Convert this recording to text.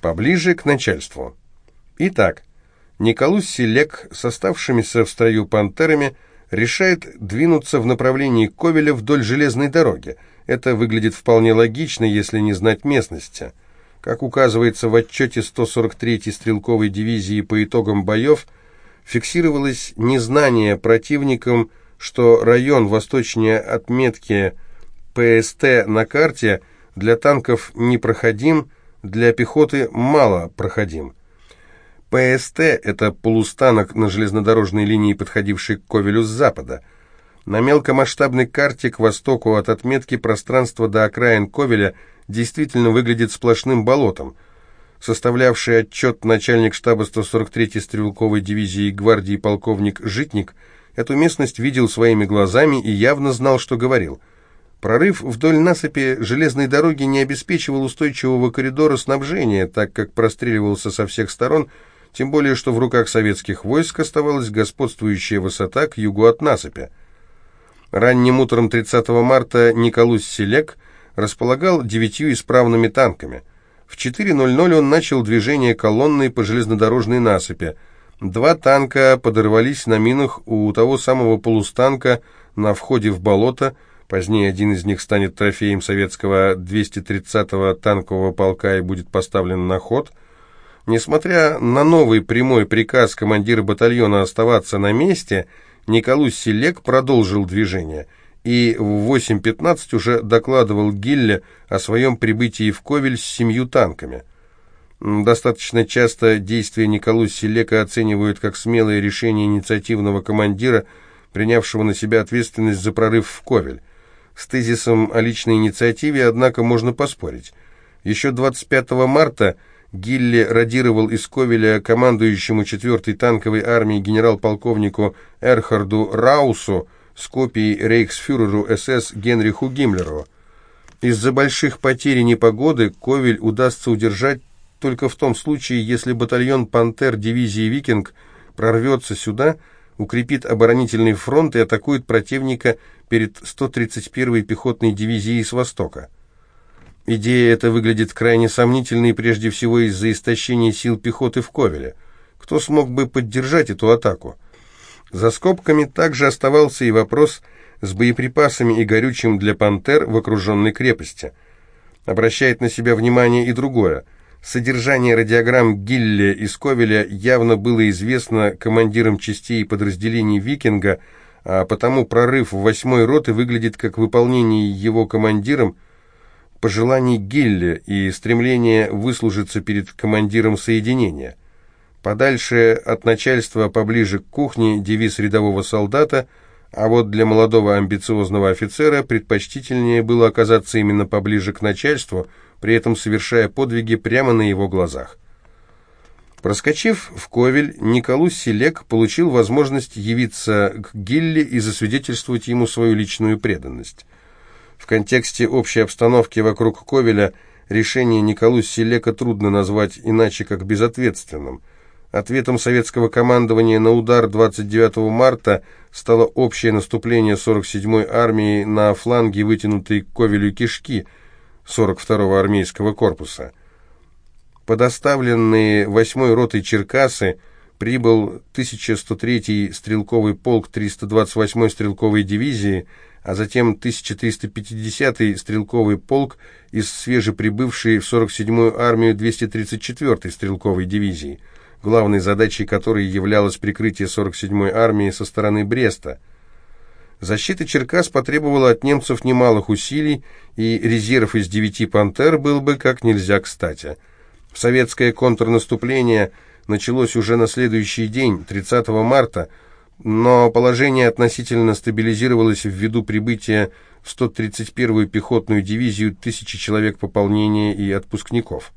Поближе к начальству. Итак, Николус Селек с оставшимися в строю пантерами решает двинуться в направлении Ковеля вдоль железной дороги. Это выглядит вполне логично, если не знать местности. Как указывается в отчете 143-й стрелковой дивизии по итогам боев, фиксировалось незнание противником, что район восточнее отметки ПСТ на карте для танков непроходим, для пехоты мало проходим. ПСТ – это полустанок на железнодорожной линии, подходивший к Ковелю с запада. На мелкомасштабной карте к востоку от отметки пространство до окраин Ковеля действительно выглядит сплошным болотом. Составлявший отчет начальник штаба 143-й стрелковой дивизии гвардии полковник Житник эту местность видел своими глазами и явно знал, что говорил – Прорыв вдоль насыпи железной дороги не обеспечивал устойчивого коридора снабжения, так как простреливался со всех сторон, тем более что в руках советских войск оставалась господствующая высота к югу от насыпи. Ранним утром 30 марта Николус Селек располагал девятью исправными танками. В 4.00 он начал движение колонной по железнодорожной насыпи. Два танка подорвались на минах у того самого полустанка на входе в болото, Позднее один из них станет трофеем советского 230-го танкового полка и будет поставлен на ход. Несмотря на новый прямой приказ командира батальона оставаться на месте, Николус Селек продолжил движение и в 8.15 уже докладывал Гилле о своем прибытии в Ковель с семью танками. Достаточно часто действия Николуса Селека оценивают как смелое решение инициативного командира, принявшего на себя ответственность за прорыв в Ковель. С тезисом о личной инициативе, однако, можно поспорить. Еще 25 марта Гилли радировал из Ковеля командующему 4-й танковой армией генерал-полковнику Эрхарду Раусу с копией рейхсфюреру СС Генриху Гиммлеру. Из-за больших потерь и непогоды Ковель удастся удержать только в том случае, если батальон «Пантер» дивизии «Викинг» прорвется сюда, укрепит оборонительный фронт и атакует противника перед 131-й пехотной дивизией с востока. Идея эта выглядит крайне сомнительной прежде всего из-за истощения сил пехоты в Ковеле. Кто смог бы поддержать эту атаку? За скобками также оставался и вопрос с боеприпасами и горючим для «Пантер» в окруженной крепости. Обращает на себя внимание и другое. Содержание радиограмм Гилле из Ковеля явно было известно командирам частей и подразделений «Викинга», а потому прорыв в восьмой роты выглядит как выполнение его командиром пожеланий Гилля и стремление выслужиться перед командиром соединения. Подальше от начальства, поближе к кухне, девиз рядового солдата, а вот для молодого амбициозного офицера предпочтительнее было оказаться именно поближе к начальству, при этом совершая подвиги прямо на его глазах. Проскочив в Ковель, Николус Селек получил возможность явиться к Гилле и засвидетельствовать ему свою личную преданность. В контексте общей обстановки вокруг Ковеля решение Николус Селека трудно назвать иначе, как безответственным. Ответом советского командования на удар 29 марта стало общее наступление 47-й армии на фланге вытянутой к Ковелю кишки 42-го армейского корпуса – Подоставленные 8-й ротой Черкасы прибыл 1103-й стрелковый полк 328-й стрелковой дивизии, а затем 1350-й стрелковый полк из свежеприбывшей в 47-ю армию 234-й стрелковой дивизии, главной задачей которой являлось прикрытие 47-й армии со стороны Бреста. Защита Черкас потребовала от немцев немалых усилий, и резерв из девяти «Пантер» был бы как нельзя кстати – Советское контрнаступление началось уже на следующий день, 30 марта, но положение относительно стабилизировалось ввиду прибытия в 131-ю пехотную дивизию тысячи человек пополнения и отпускников.